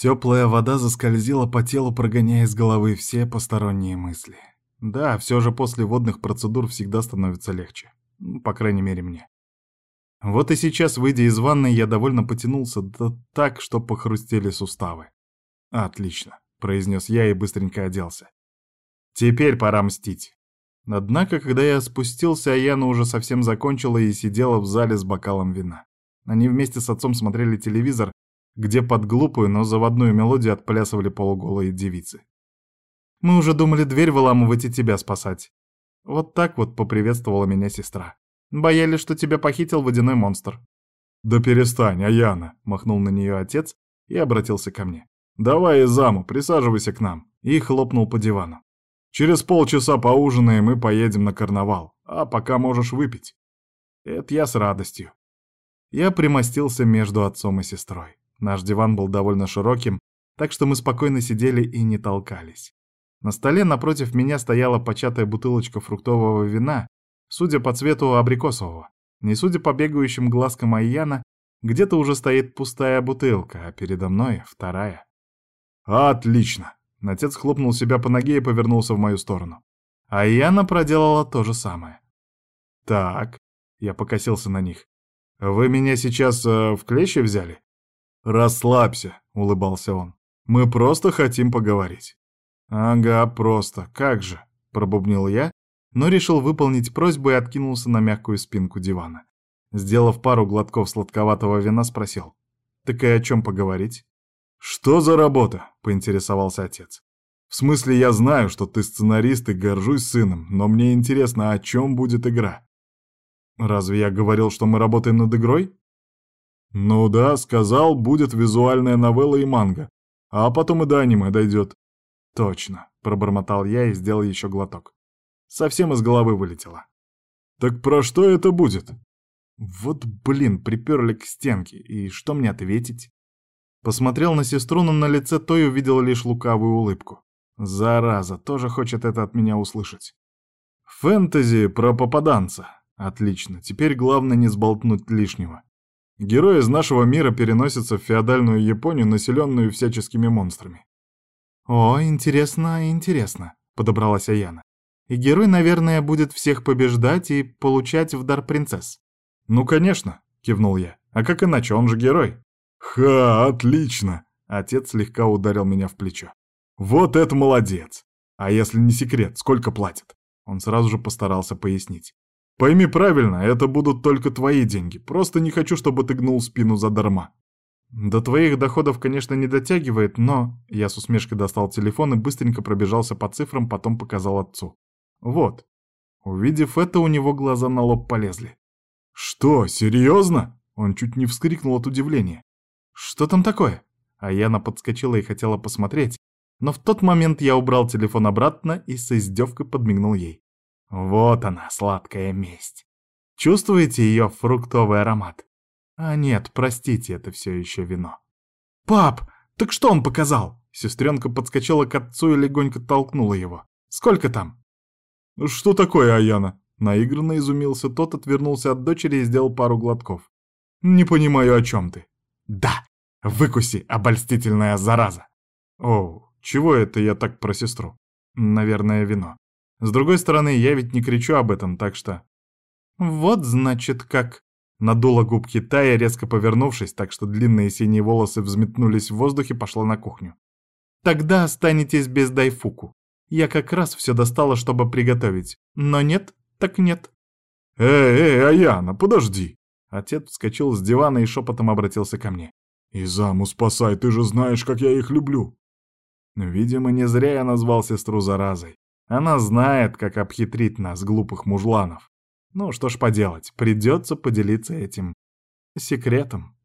Теплая вода заскользила по телу, прогоняя из головы все посторонние мысли. Да, все же после водных процедур всегда становится легче. Ну, по крайней мере, мне. Вот и сейчас, выйдя из ванной, я довольно потянулся, да так, что похрустели суставы. «Отлично», — произнес я и быстренько оделся. «Теперь пора мстить». Однако, когда я спустился, Аяна уже совсем закончила и сидела в зале с бокалом вина. Они вместе с отцом смотрели телевизор, где под глупую, но заводную мелодию отплясывали полуголые девицы. «Мы уже думали дверь выламывать и тебя спасать». Вот так вот поприветствовала меня сестра. «Боялись, что тебя похитил водяной монстр». «Да перестань, Аяна!» — махнул на нее отец и обратился ко мне. «Давай, заму, присаживайся к нам!» и хлопнул по дивану. «Через полчаса поужинаем и поедем на карнавал, а пока можешь выпить». Это я с радостью. Я примостился между отцом и сестрой. Наш диван был довольно широким, так что мы спокойно сидели и не толкались. На столе напротив меня стояла початая бутылочка фруктового вина, судя по цвету абрикосового. Не судя по бегающим глазкам Айяна, где-то уже стоит пустая бутылка, а передо мной вторая. «Отлично!» Отец хлопнул себя по ноге и повернулся в мою сторону. Айяна проделала то же самое. «Так», — я покосился на них, — «вы меня сейчас э, в клещи взяли?» «Расслабься», — улыбался он. «Мы просто хотим поговорить». «Ага, просто. Как же», — пробубнил я, но решил выполнить просьбу и откинулся на мягкую спинку дивана. Сделав пару глотков сладковатого вина, спросил. «Так и о чем поговорить?» «Что за работа?» — поинтересовался отец. «В смысле, я знаю, что ты сценарист и горжусь сыном, но мне интересно, о чем будет игра?» «Разве я говорил, что мы работаем над игрой?» «Ну да, сказал, будет визуальная новелла и манга, а потом и до аниме дойдет». «Точно», — пробормотал я и сделал еще глоток. Совсем из головы вылетело. «Так про что это будет?» «Вот, блин, приперли к стенке, и что мне ответить?» Посмотрел на сестру, но на лице той увидел лишь лукавую улыбку. «Зараза, тоже хочет это от меня услышать». «Фэнтези про попаданца. Отлично, теперь главное не сболтнуть лишнего. Герой из нашего мира переносится в феодальную Японию, населенную всяческими монстрами. «О, интересно, интересно», — подобралась Аяна. «И герой, наверное, будет всех побеждать и получать в дар принцесс». «Ну, конечно», — кивнул я. «А как иначе, он же герой». «Ха, отлично!» — отец слегка ударил меня в плечо. «Вот это молодец! А если не секрет, сколько платят?» Он сразу же постарался пояснить. Пойми правильно, это будут только твои деньги. Просто не хочу, чтобы ты гнул спину задарма. До твоих доходов, конечно, не дотягивает, но... Я с усмешкой достал телефон и быстренько пробежался по цифрам, потом показал отцу. Вот. Увидев это, у него глаза на лоб полезли. «Что, серьезно?» Он чуть не вскрикнул от удивления. «Что там такое?» А Яна подскочила и хотела посмотреть, но в тот момент я убрал телефон обратно и с издевкой подмигнул ей. Вот она, сладкая месть. Чувствуете ее фруктовый аромат? А нет, простите, это все еще вино. «Пап, так что он показал?» Сестренка подскочила к отцу и легонько толкнула его. «Сколько там?» «Что такое, Аяна?» Наигранно изумился тот, отвернулся от дочери и сделал пару глотков. «Не понимаю, о чем ты». «Да, выкуси, обольстительная зараза!» «Оу, чего это я так про сестру?» «Наверное, вино. С другой стороны, я ведь не кричу об этом, так что... Вот значит как... Надула губки Тая, резко повернувшись, так что длинные синие волосы взметнулись в воздухе, пошла на кухню. «Тогда останетесь без дайфуку. Я как раз все достала, чтобы приготовить. Но нет, так нет». «Эй, эй, Аяна, подожди!» Отец вскочил с дивана и шепотом обратился ко мне. «Изаму спасай, ты же знаешь, как я их люблю!» Видимо, не зря я назвал сестру заразой. Она знает, как обхитрить нас, глупых мужланов. Ну что ж поделать, придется поделиться этим секретом.